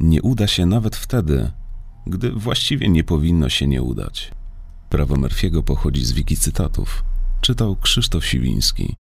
nie uda się nawet wtedy, gdy właściwie nie powinno się nie udać. Prawo Murphy'ego pochodzi z wiki cytatów. Czytał Krzysztof Siwiński.